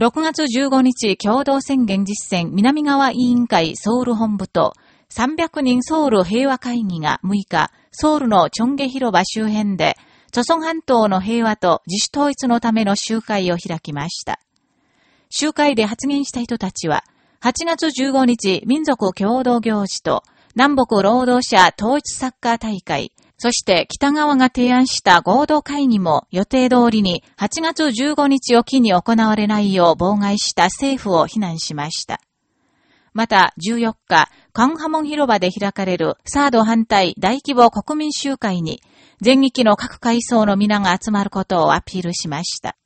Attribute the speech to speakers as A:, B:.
A: 6月15日共同宣言実践南側委員会ソウル本部と300人ソウル平和会議が6日、ソウルのチョンゲ広場周辺で、著村半島の平和と自主統一のための集会を開きました。集会で発言した人たちは、8月15日民族共同行事と南北労働者統一サッカー大会、そして北側が提案した合同会議も予定通りに8月15日を機に行われないよう妨害した政府を非難しました。また14日、カンハモン広場で開かれるサード反対大規模国民集会に、全域の各階層の皆が集まることをアピールしました。